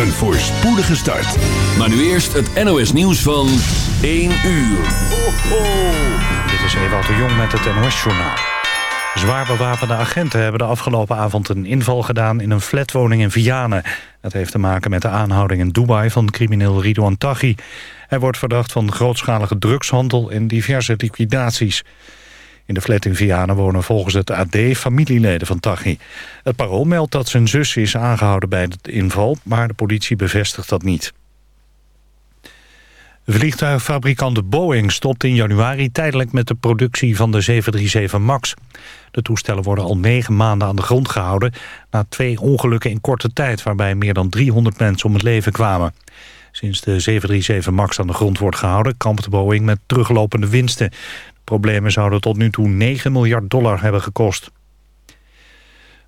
Een voorspoedige start. Maar nu eerst het NOS nieuws van 1 uur. Dit is Ewald de Jong met het NOS-journaal. Zwaar bewapende agenten hebben de afgelopen avond een inval gedaan... in een flatwoning in Vianen. Dat heeft te maken met de aanhouding in Dubai van crimineel Ridouan Taghi. Hij wordt verdacht van grootschalige drugshandel en diverse liquidaties. In de flat in Vianen wonen volgens het AD familieleden van Taghi. Het parool meldt dat zijn zus is aangehouden bij de inval... maar de politie bevestigt dat niet. Vliegtuigfabrikant Boeing stopt in januari tijdelijk met de productie van de 737 MAX. De toestellen worden al negen maanden aan de grond gehouden... na twee ongelukken in korte tijd waarbij meer dan 300 mensen om het leven kwamen. Sinds de 737 MAX aan de grond wordt gehouden... kampt Boeing met teruglopende winsten. Problemen zouden tot nu toe 9 miljard dollar hebben gekost.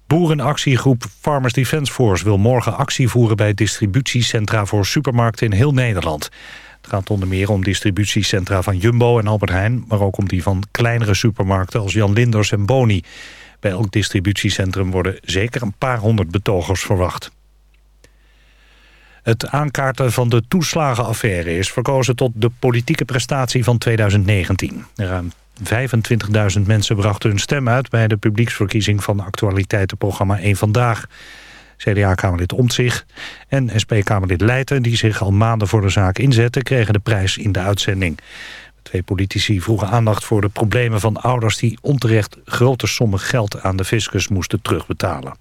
Boerenactiegroep Farmers Defence Force wil morgen actie voeren bij distributiecentra voor supermarkten in heel Nederland. Het gaat onder meer om distributiecentra van Jumbo en Albert Heijn, maar ook om die van kleinere supermarkten als Jan Linders en Boni. Bij elk distributiecentrum worden zeker een paar honderd betogers verwacht. Het aankaarten van de toeslagenaffaire is verkozen tot de politieke prestatie van 2019. Ruim 25.000 mensen brachten hun stem uit bij de publieksverkiezing van actualiteitenprogramma 1 Vandaag. CDA-kamerlid Omtzigt en SP-kamerlid Leijten, die zich al maanden voor de zaak inzetten, kregen de prijs in de uitzending. Twee politici vroegen aandacht voor de problemen van ouders die onterecht grote sommen geld aan de fiscus moesten terugbetalen.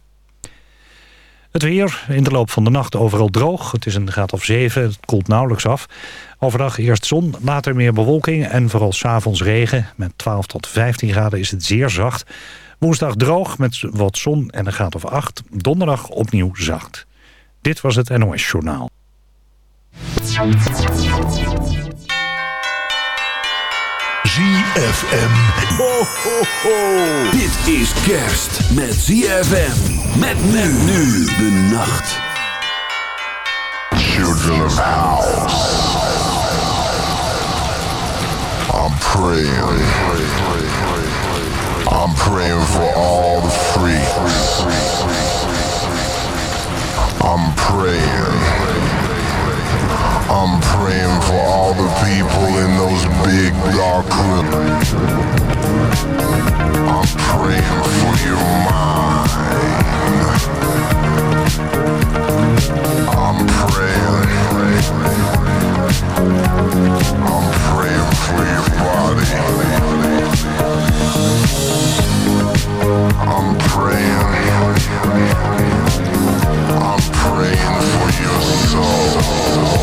Het weer, in de loop van de nacht overal droog. Het is een graad of 7, het koelt nauwelijks af. Overdag eerst zon, later meer bewolking en vooral s'avonds regen. Met 12 tot 15 graden is het zeer zacht. Woensdag droog met wat zon en een graad of 8. Donderdag opnieuw zacht. Dit was het NOS Journaal. ZFM. Ho, ho, ho. Dit is kerst met ZFM. Met men nu de nacht. Children of house. I'm praying. I'm praying for all the freaks. I'm praying. I'm praying for all the people in those big dark rooms. I'm praying for your mind. I'm praying. I'm praying for your body. I'm praying. Praying for your soul.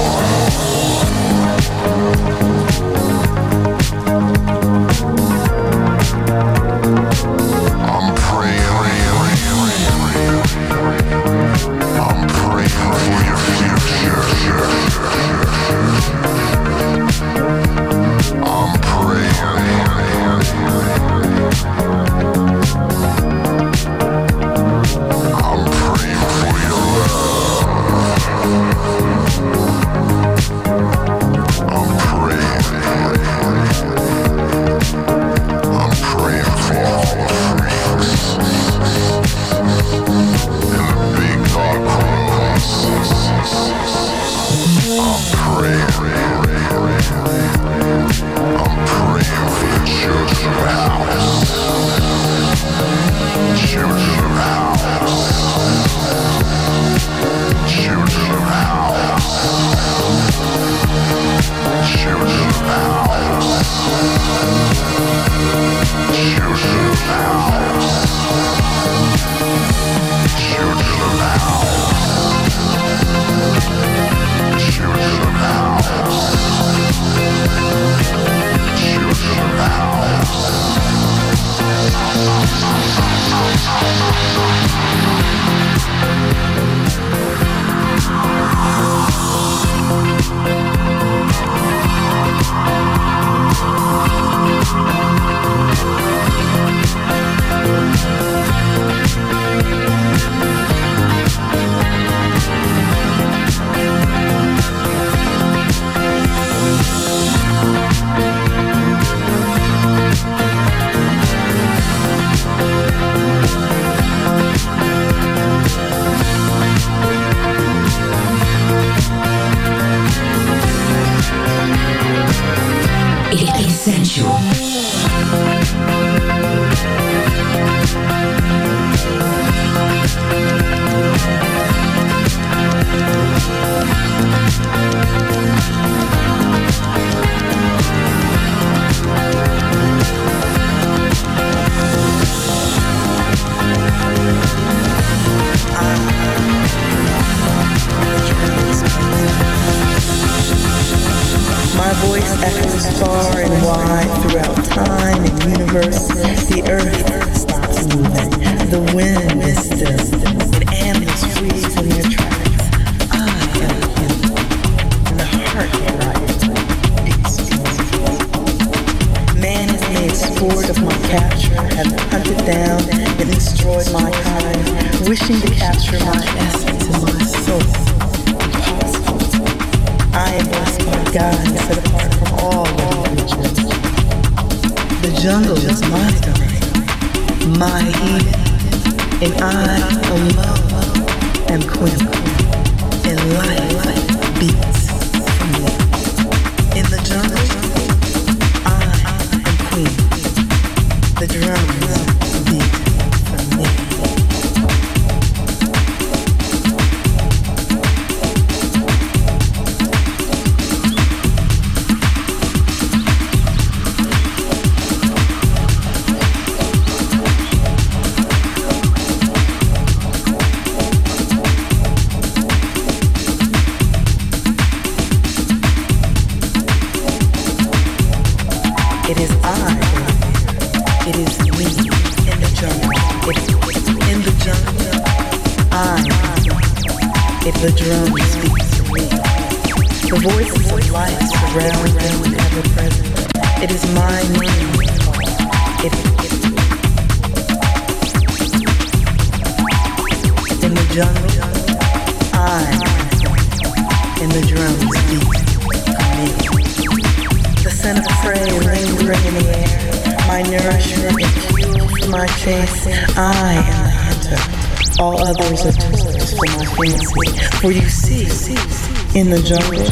universe, the earth stops moving, the wind In the jungle,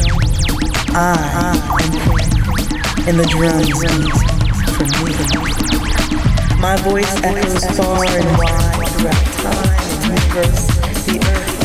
I am in the drums for me. My voice echoes far and wide throughout time and universe. The earth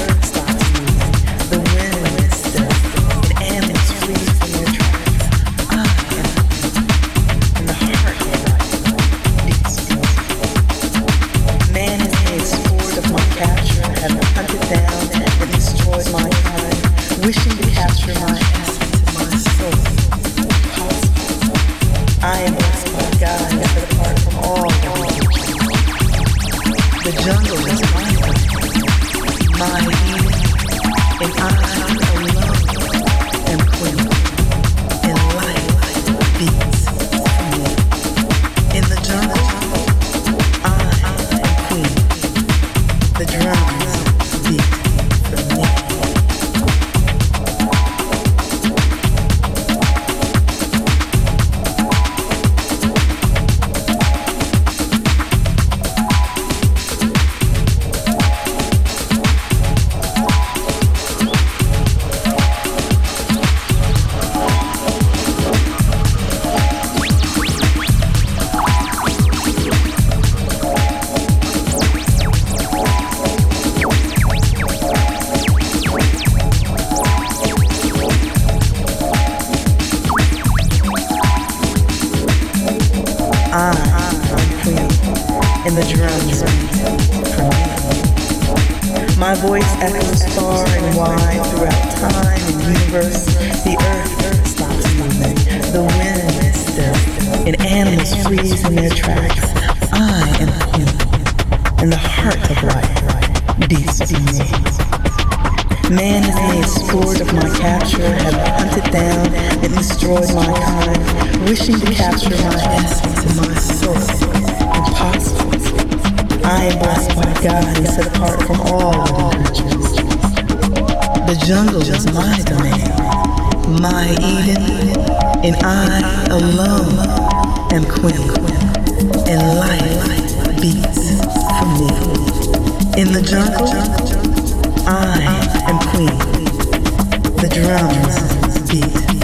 tracks. I am queen, and the heart of life beats in me. Man has made sport of my capture, have hunted down and destroyed my kind, wishing to capture my essence and my soul. Impossible. I am blessed by God and set apart from all living creatures. The jungle is my domain, my Eden, and I alone am queen. And life beats for me. In the jungle, I am queen. The drums beat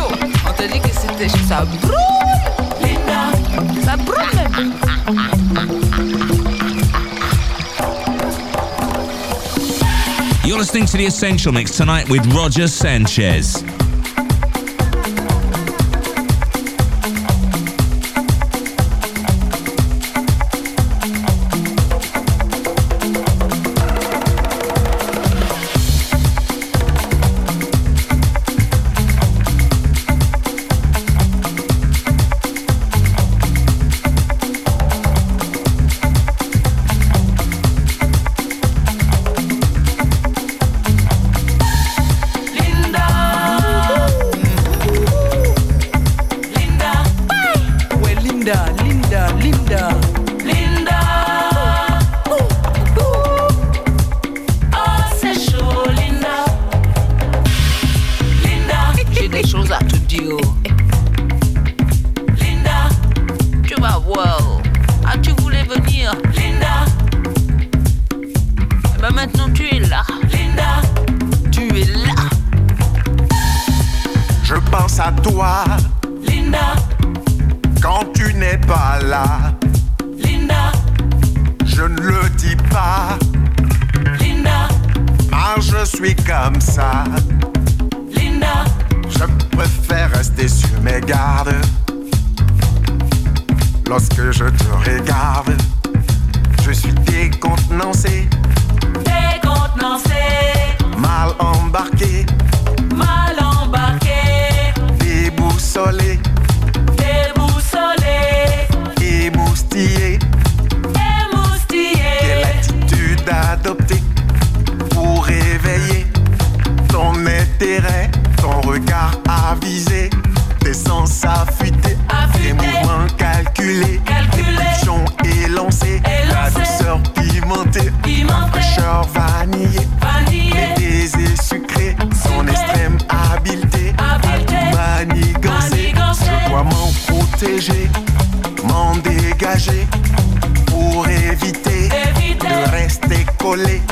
Chaud. On t'a dit que c'était ça brûle. Linda. Ça brûle. You're listening to The Essential Mix tonight with Roger Sanchez. pour réveiller ton intérêt, ton regard avisé, tes sens affûtés, tes mouvements calculés, pulsions élancés, la douceur pimentée, la fraîcheur vanillée, les baisers sucrés, son extrême habileté, à tout manigancer, je dois m'en protéger. Olé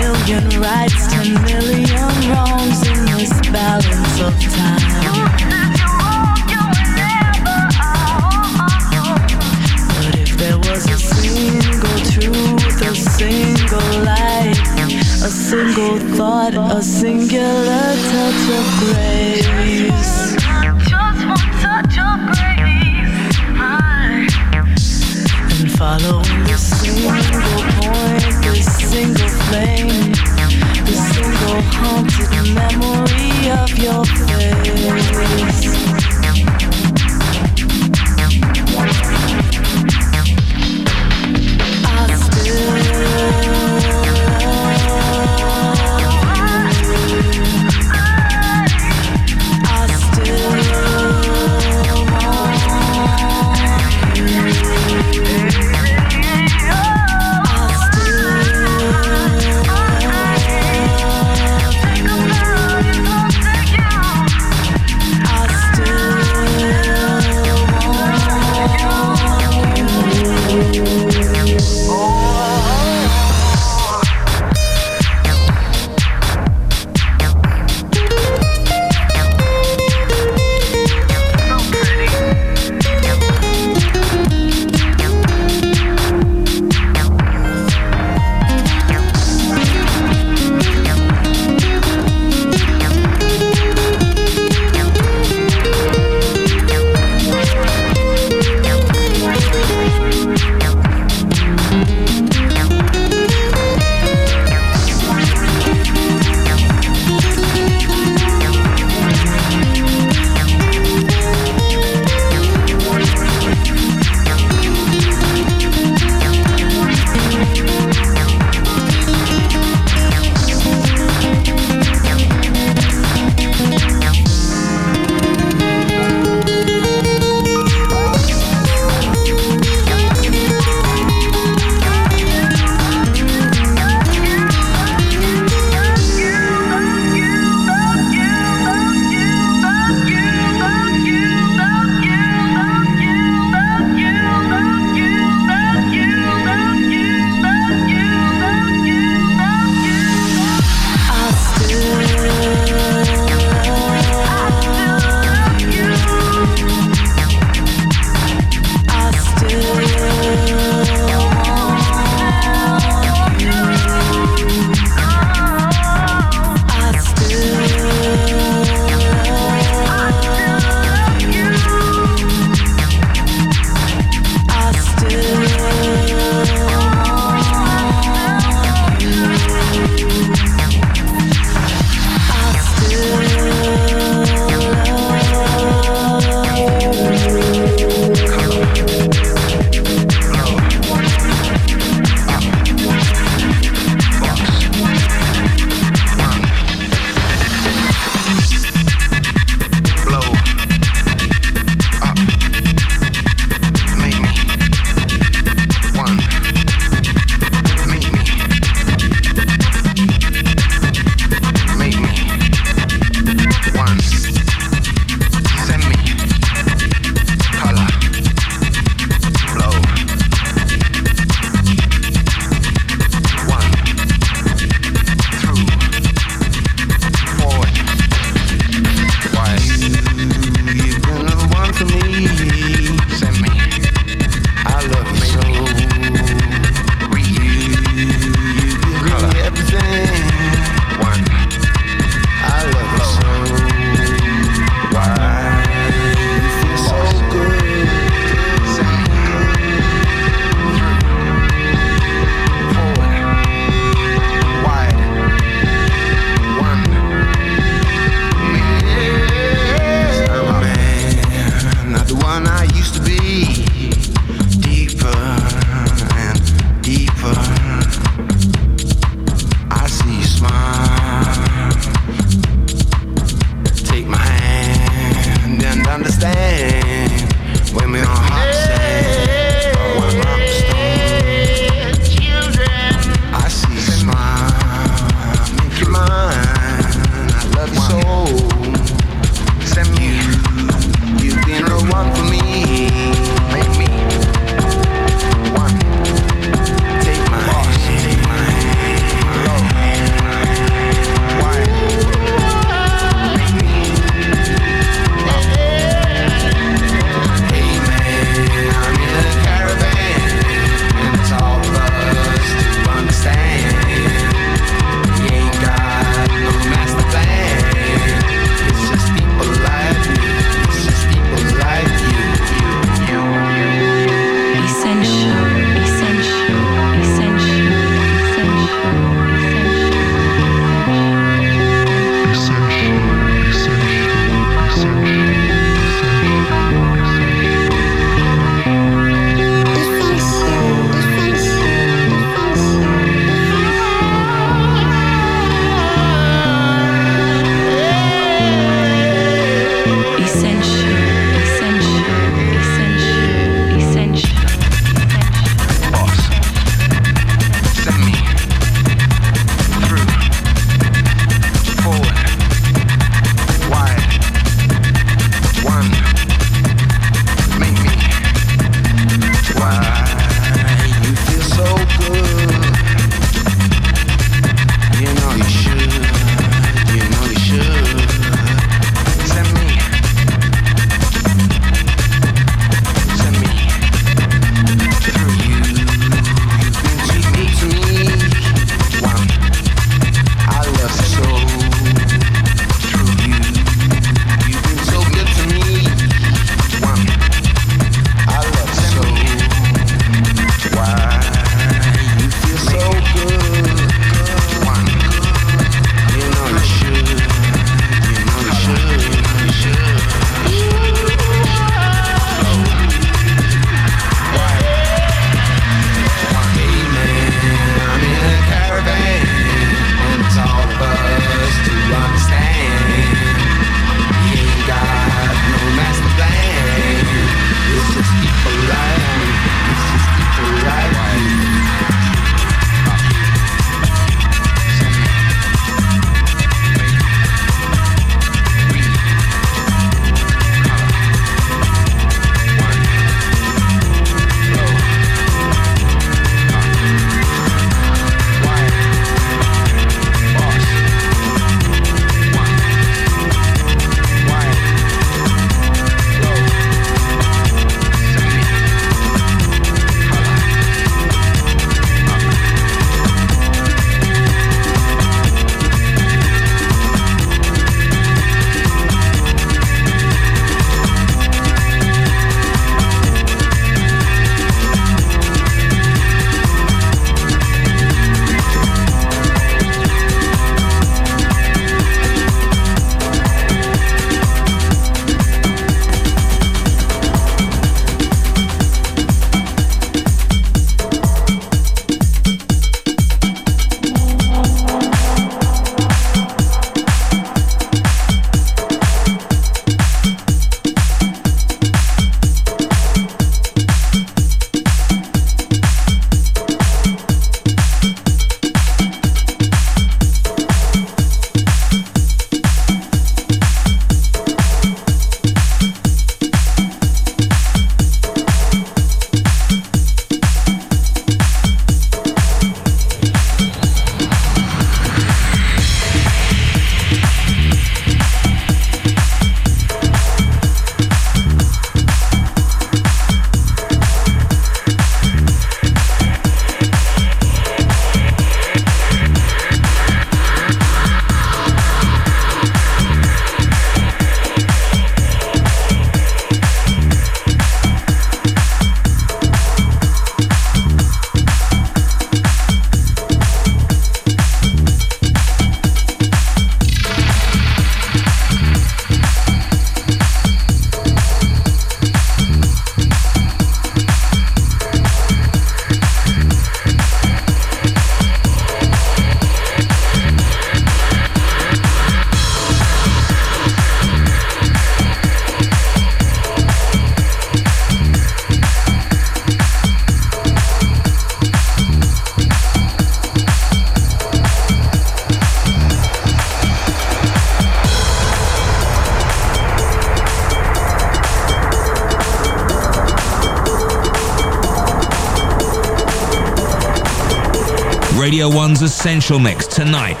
Essential Mix tonight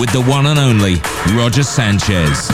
with the one and only Roger Sanchez.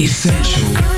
Essential.